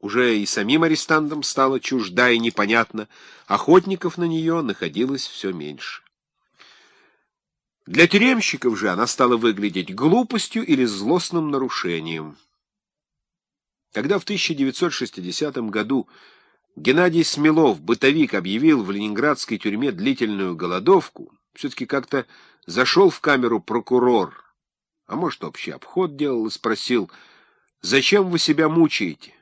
Уже и самим арестантам стало чужда и непонятно, охотников на нее находилось все меньше. Для тюремщиков же она стала выглядеть глупостью или злостным нарушением. Когда в 1960 году Геннадий Смелов, бытовик, объявил в ленинградской тюрьме длительную голодовку, все-таки как-то зашел в камеру прокурор, а может, общий обход делал, и спросил, «Зачем вы себя мучаете?»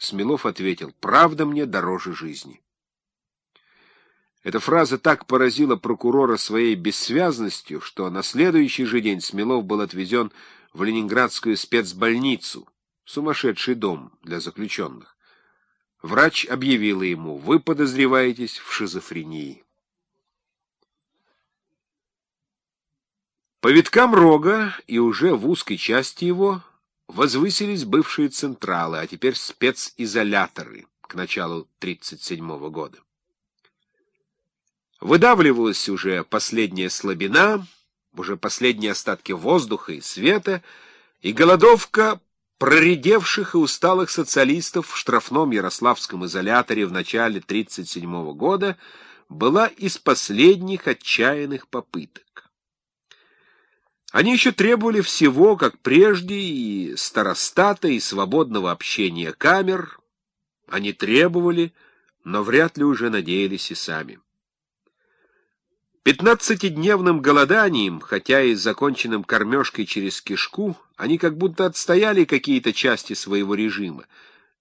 Смелов ответил, «Правда мне дороже жизни». Эта фраза так поразила прокурора своей бессвязностью, что на следующий же день Смелов был отвезен в ленинградскую спецбольницу, сумасшедший дом для заключенных. Врач объявила ему, вы подозреваетесь в шизофрении. По виткам рога и уже в узкой части его возвысились бывшие централы, а теперь специзоляторы к началу 1937 года. Выдавливалась уже последняя слабина, уже последние остатки воздуха и света, и голодовка проредевших и усталых социалистов в штрафном Ярославском изоляторе в начале 1937 года была из последних отчаянных попыток. Они еще требовали всего, как прежде, и старостата, и свободного общения камер. Они требовали, но вряд ли уже надеялись и сами. Пятнадцатидневным голоданием, хотя и законченным кормежкой через кишку, они как будто отстояли какие-то части своего режима.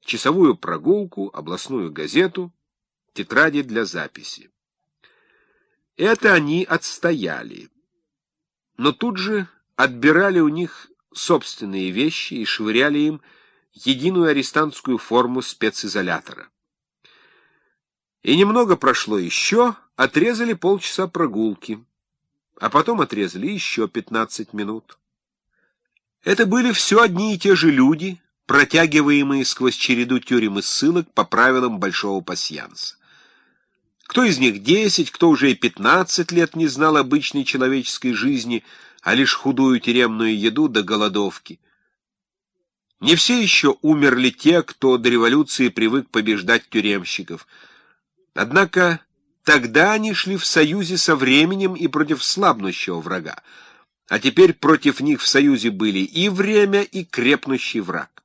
Часовую прогулку, областную газету, тетради для записи. Это они отстояли. Но тут же отбирали у них собственные вещи и швыряли им единую арестантскую форму специзолятора. И немного прошло еще, отрезали полчаса прогулки, а потом отрезали еще 15 минут. Это были все одни и те же люди, протягиваемые сквозь череду тюрем и ссылок по правилам большого пасьянса. Кто из них десять, кто уже и пятнадцать лет не знал обычной человеческой жизни, а лишь худую тюремную еду до голодовки. Не все еще умерли те, кто до революции привык побеждать тюремщиков — Однако тогда они шли в союзе со временем и против слабнущего врага, а теперь против них в союзе были и время, и крепнущий враг.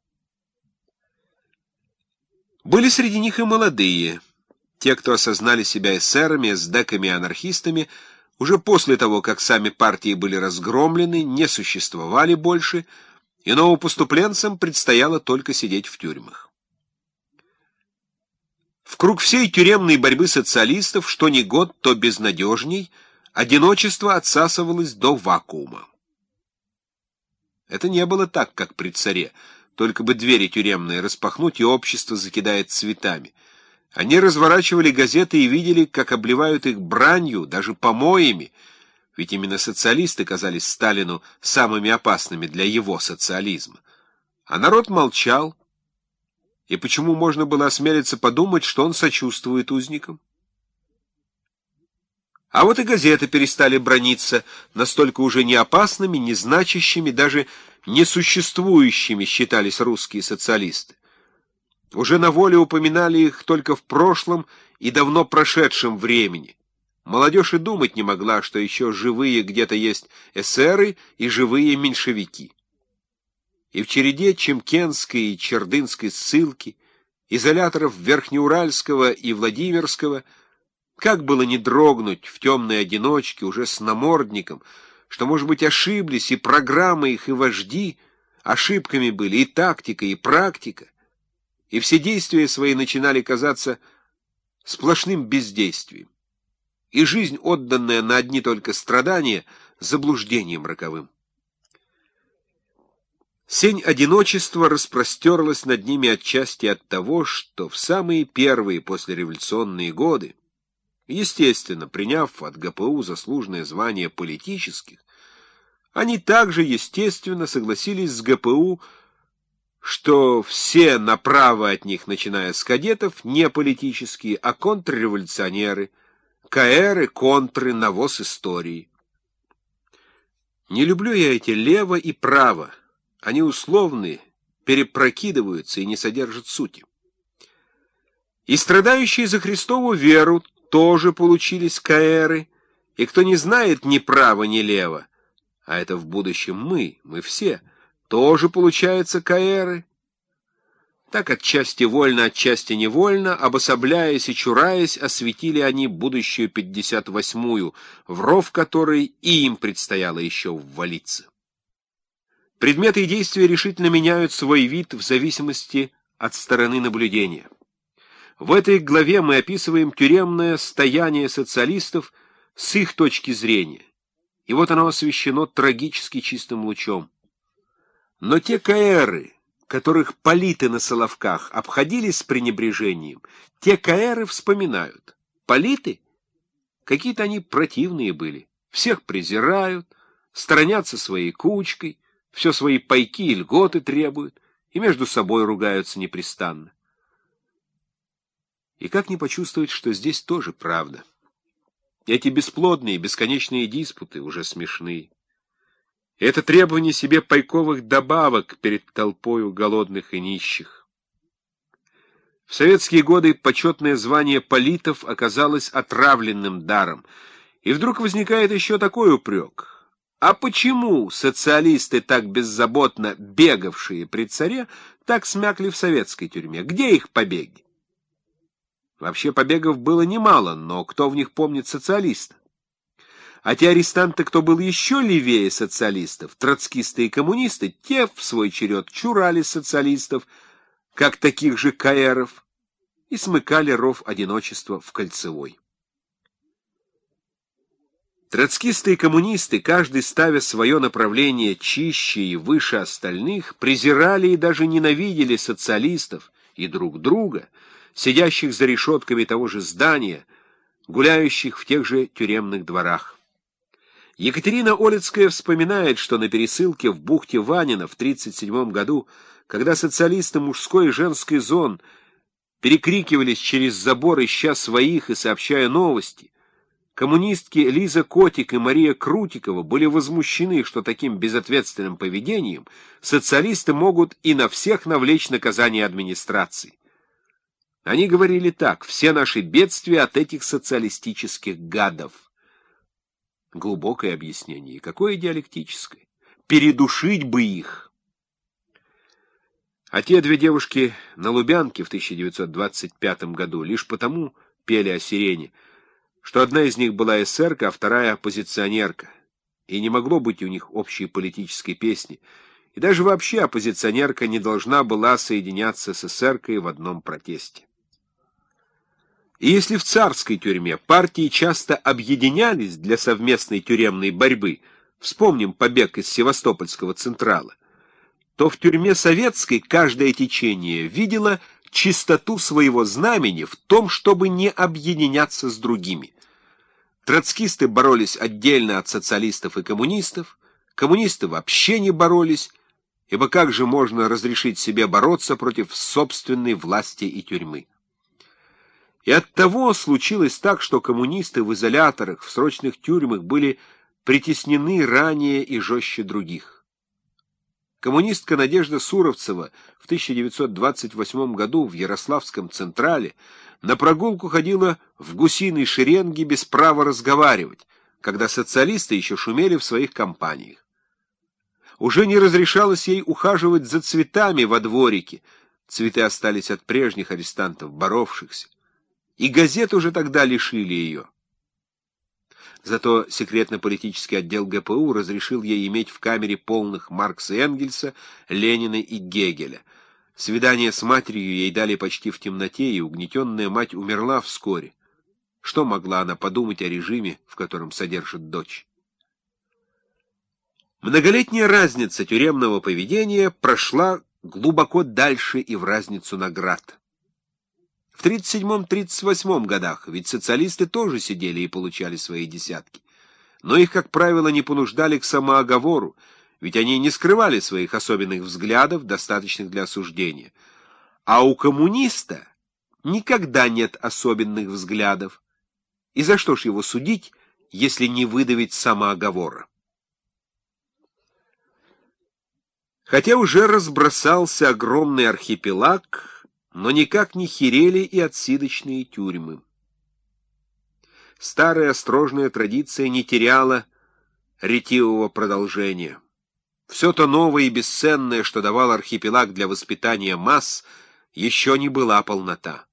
Были среди них и молодые, те, кто осознали себя эсерами, эсдеками и анархистами, уже после того, как сами партии были разгромлены, не существовали больше, и новопоступленцам предстояло только сидеть в тюрьмах. В круг всей тюремной борьбы социалистов, что ни год, то безнадежней, одиночество отсасывалось до вакуума. Это не было так, как при царе, только бы двери тюремные распахнуть, и общество закидает цветами. Они разворачивали газеты и видели, как обливают их бранью, даже помоями, ведь именно социалисты казались Сталину самыми опасными для его социализма. А народ молчал, и почему можно было осмелиться подумать, что он сочувствует узникам? А вот и газеты перестали брониться, настолько уже не опасными, не значащими, даже несуществующими считались русские социалисты. Уже на воле упоминали их только в прошлом и давно прошедшем времени. Молодежь и думать не могла, что еще живые где-то есть эсеры и живые меньшевики и в череде Чемкенской и Чердынской ссылки, изоляторов Верхнеуральского и Владимирского, как было не дрогнуть в темной одиночке уже с намордником, что, может быть, ошиблись и программы их, и вожди, ошибками были и тактика, и практика, и все действия свои начинали казаться сплошным бездействием, и жизнь, отданная на одни только страдания, заблуждением роковым. Сень одиночества распростерлась над ними отчасти от того, что в самые первые послереволюционные годы, естественно, приняв от ГПУ заслуженное звание политических, они также, естественно, согласились с ГПУ, что все направо от них, начиная с кадетов, не политические, а контрреволюционеры, КРы, контры, навоз истории. Не люблю я эти лево и право, они условны, перепрокидываются и не содержат сути. И страдающие за Христову веру тоже получились каэры, и кто не знает ни права, ни лева, а это в будущем мы, мы все, тоже получаются каэры, так отчасти вольно, отчасти невольно, обособляясь и чураясь, осветили они будущую пятьдесят восьмую, в ров которой и им предстояло еще ввалиться. Предметы и действия решительно меняют свой вид в зависимости от стороны наблюдения. В этой главе мы описываем тюремное стояние социалистов с их точки зрения, и вот оно освещено трагически чистым лучом. Но те каэры, которых политы на Соловках обходились с пренебрежением, те каэры вспоминают. Политы? Какие-то они противные были, всех презирают, сторонятся своей кучкой, все свои пайки и льготы требуют, и между собой ругаются непрестанно. И как не почувствовать, что здесь тоже правда? Эти бесплодные, бесконечные диспуты уже смешные. Это требование себе пайковых добавок перед толпою голодных и нищих. В советские годы почетное звание политов оказалось отравленным даром. И вдруг возникает еще такой упрек. А почему социалисты, так беззаботно бегавшие при царе, так смякли в советской тюрьме? Где их побеги? Вообще побегов было немало, но кто в них помнит социалиста? А те арестанты, кто был еще левее социалистов, троцкисты и коммунисты, те в свой черед чурали социалистов, как таких же каэров, и смыкали ров одиночества в кольцевой. Троцкисты и коммунисты, каждый ставя свое направление чище и выше остальных, презирали и даже ненавидели социалистов и друг друга, сидящих за решетками того же здания, гуляющих в тех же тюремных дворах. Екатерина Олицкая вспоминает, что на пересылке в бухте Ванина в 1937 году, когда социалисты мужской и женской зон перекрикивались через забор, ища своих и сообщая новости, коммунистки Лиза Котик и Мария Крутикова были возмущены, что таким безответственным поведением социалисты могут и на всех навлечь наказание администрации. Они говорили так, все наши бедствия от этих социалистических гадов. Глубокое объяснение. Какое диалектическое? Передушить бы их. А те две девушки на Лубянке в 1925 году лишь потому пели о сирене, что одна из них была эсерка, а вторая — оппозиционерка, и не могло быть у них общей политической песни, и даже вообще оппозиционерка не должна была соединяться с эсеркой в одном протесте. И если в царской тюрьме партии часто объединялись для совместной тюремной борьбы, вспомним побег из Севастопольского Централа, то в тюрьме советской каждое течение видело чистоту своего знамени в том, чтобы не объединяться с другими. Троцкисты боролись отдельно от социалистов и коммунистов, коммунисты вообще не боролись, ибо как же можно разрешить себе бороться против собственной власти и тюрьмы? И оттого случилось так, что коммунисты в изоляторах, в срочных тюрьмах были притеснены ранее и жестче других. Коммунистка Надежда Суровцева в 1928 году в Ярославском Централе на прогулку ходила в гусиной шеренге без права разговаривать, когда социалисты еще шумели в своих компаниях. Уже не разрешалось ей ухаживать за цветами во дворике, цветы остались от прежних арестантов, боровшихся и газет уже тогда лишили ее. Зато секретно-политический отдел ГПУ разрешил ей иметь в камере полных Маркса и Энгельса, Ленина и Гегеля. Свидание с матерью ей дали почти в темноте, и угнетенная мать умерла вскоре. Что могла она подумать о режиме, в котором содержит дочь? Многолетняя разница тюремного поведения прошла глубоко дальше и в разницу наград. В 37-38 годах, ведь социалисты тоже сидели и получали свои десятки. Но их, как правило, не понуждали к самооговору, ведь они не скрывали своих особенных взглядов, достаточных для осуждения. А у коммуниста никогда нет особенных взглядов. И за что ж его судить, если не выдавить самооговора? Хотя уже разбросался огромный архипелаг, но никак не херели и отсидочные тюрьмы. Старая острожная традиция не теряла ретивого продолжения. Все то новое и бесценное, что давал архипелаг для воспитания масс, еще не была полнота.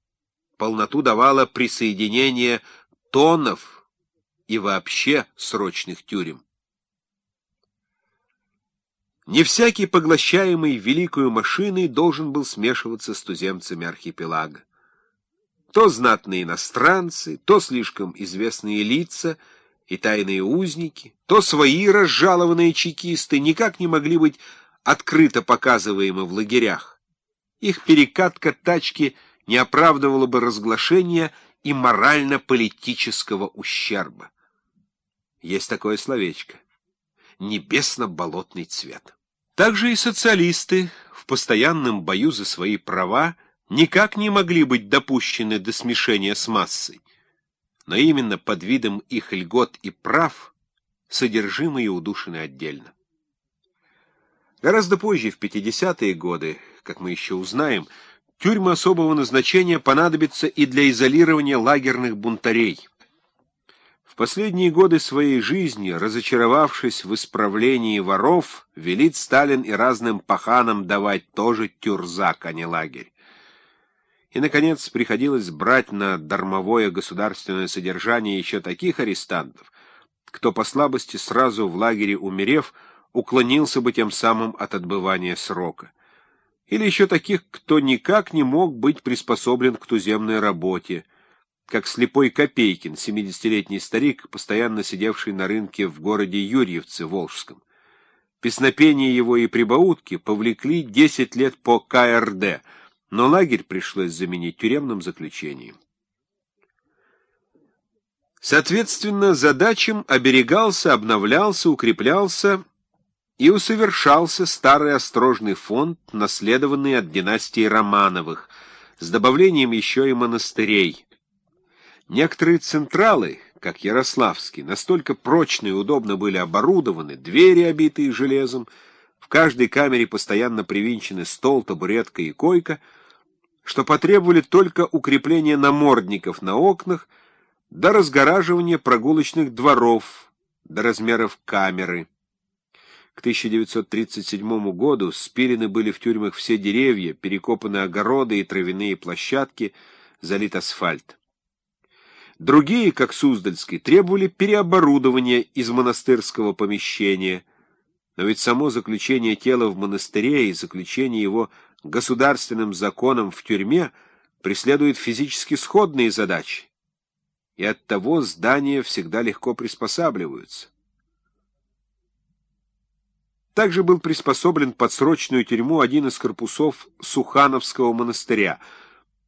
Полноту давало присоединение тонов и вообще срочных тюрем. Не всякий, поглощаемый великую машиной, должен был смешиваться с туземцами архипелага. То знатные иностранцы, то слишком известные лица и тайные узники, то свои разжалованные чекисты никак не могли быть открыто показываемы в лагерях. Их перекатка тачки не оправдывала бы разглашения и морально-политического ущерба. Есть такое словечко — небесно-болотный цвет. Также и социалисты в постоянном бою за свои права никак не могли быть допущены до смешения с массой, но именно под видом их льгот и прав содержимые удушены отдельно. Гораздо позже, в 50-е годы, как мы еще узнаем, тюрьмы особого назначения понадобятся и для изолирования лагерных бунтарей. В последние годы своей жизни, разочаровавшись в исправлении воров, велит Сталин и разным паханам давать тоже тюрзак, а не лагерь. И, наконец, приходилось брать на дармовое государственное содержание еще таких арестантов, кто по слабости сразу в лагере умерев, уклонился бы тем самым от отбывания срока. Или еще таких, кто никак не мог быть приспособлен к туземной работе, как слепой Копейкин, 70-летний старик, постоянно сидевший на рынке в городе Юрьевце, Волжском. Песнопения его и прибаутки повлекли 10 лет по КРД — но лагерь пришлось заменить тюремным заключением. Соответственно, задачам оберегался, обновлялся, укреплялся и усовершался старый острожный фонд, наследованный от династии Романовых, с добавлением еще и монастырей. Некоторые централы, как Ярославский, настолько прочно и удобно были оборудованы, двери, обитые железом, в каждой камере постоянно привинчены стол, табуретка и койка — что потребовали только укрепления намордников на окнах до разгораживания прогулочных дворов, до размеров камеры. К 1937 году спилены были в тюрьмах все деревья, перекопаны огороды и травяные площадки, залит асфальт. Другие, как Суздальский, требовали переоборудования из монастырского помещения, но ведь само заключение тела в монастыре и заключение его государственным законом в тюрьме преследует физически сходные задачи, и оттого здания всегда легко приспосабливаются. Также был приспособлен под срочную тюрьму один из корпусов Сухановского монастыря.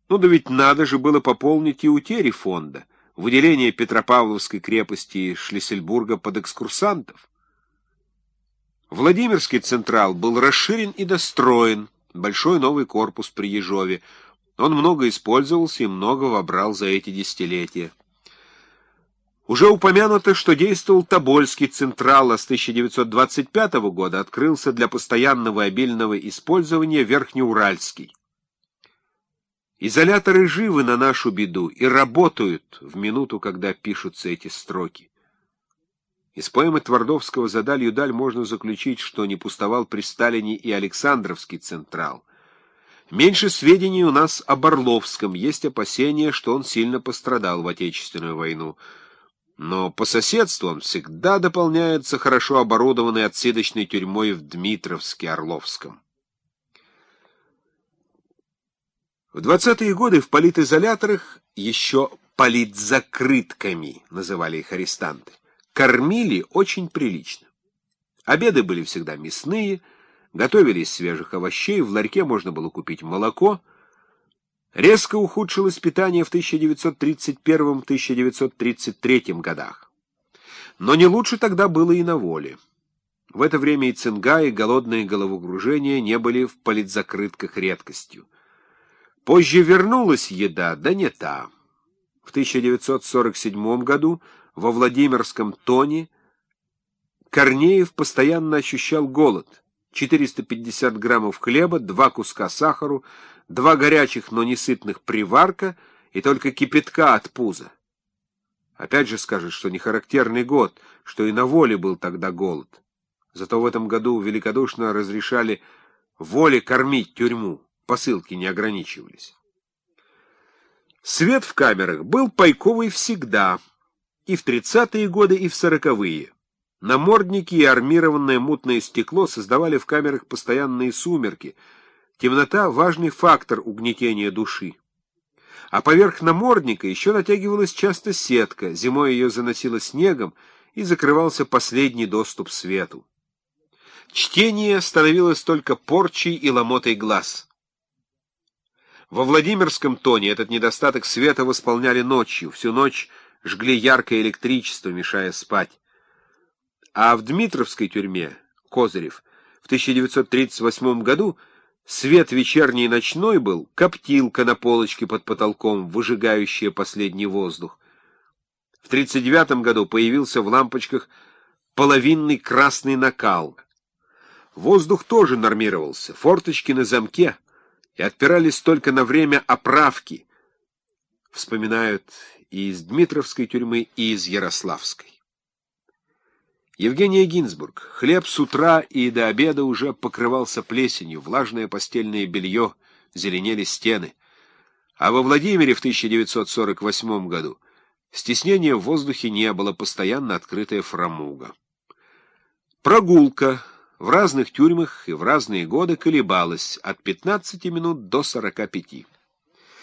Ну да ведь надо же было пополнить и утери фонда, выделение Петропавловской крепости Шлиссельбурга под экскурсантов. Владимирский Централ был расширен и достроен, большой новый корпус при Ежове. Он много использовался и много вобрал за эти десятилетия. Уже упомянуто, что действовал Тобольский Централ, а с 1925 года открылся для постоянного обильного использования Верхнеуральский. Изоляторы живы на нашу беду и работают в минуту, когда пишутся эти строки. Из поэмы Твардовского «За далью даль» можно заключить, что не пустовал при Сталине и Александровский Централ. Меньше сведений у нас о Орловском, есть опасения, что он сильно пострадал в Отечественную войну. Но по соседству он всегда дополняется хорошо оборудованной отсидочной тюрьмой в Дмитровске, Орловском. В 20-е годы в политизоляторах еще политзакрытками называли их арестанты кормили очень прилично. Обеды были всегда мясные, готовили из свежих овощей, в ларьке можно было купить молоко. Резко ухудшилось питание в 1931-1933 годах. Но не лучше тогда было и на воле. В это время и цинга, и голодные головокружения не были в политзакрытках редкостью. Позже вернулась еда, да не та. В 1947 году во Владимирском тоне Корнеев постоянно ощущал голод, 450 граммов хлеба, два куска сахару, два горячих, но не сытных приварка и только кипятка от пуза. Опять же скажет, что не характерный год, что и на воле был тогда голод. Зато в этом году великодушно разрешали воле кормить тюрьму, посылки не ограничивались. Свет в камерах был пайковый всегда, и в тридцатые годы, и в сороковые. Намордники и армированное мутное стекло создавали в камерах постоянные сумерки. Темнота — важный фактор угнетения души. А поверх намордника еще натягивалась часто сетка, зимой ее заносило снегом, и закрывался последний доступ свету. Чтение становилось только порчей и ломотой глаз. Во Владимирском тоне этот недостаток света восполняли ночью, всю ночь жгли яркое электричество, мешая спать. А в Дмитровской тюрьме, Козырев, в 1938 году свет вечерний и ночной был, коптилка на полочке под потолком, выжигающая последний воздух. В 1939 году появился в лампочках половинный красный накал. Воздух тоже нормировался, форточки на замке, и отпирались только на время оправки, вспоминают и из Дмитровской тюрьмы, и из Ярославской. Евгения Гинзбург. Хлеб с утра и до обеда уже покрывался плесенью, влажное постельное белье, зеленели стены. А во Владимире в 1948 году стеснения в воздухе не было, постоянно открытая фрамуга. Прогулка в разных тюрьмах и в разные годы колебалась от 15 минут до 45.